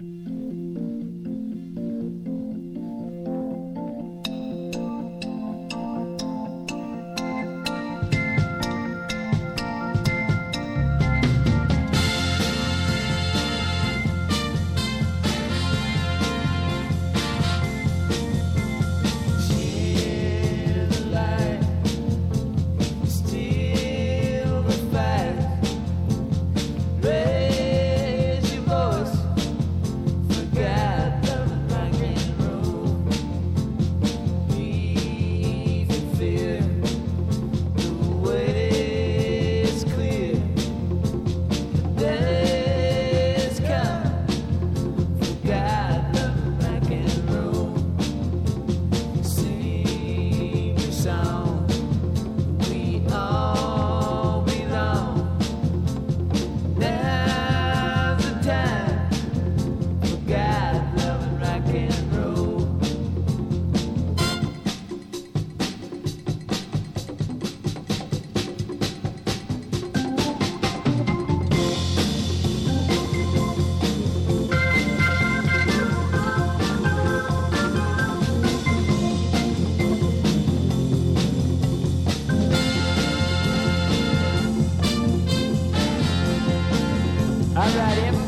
you Alright,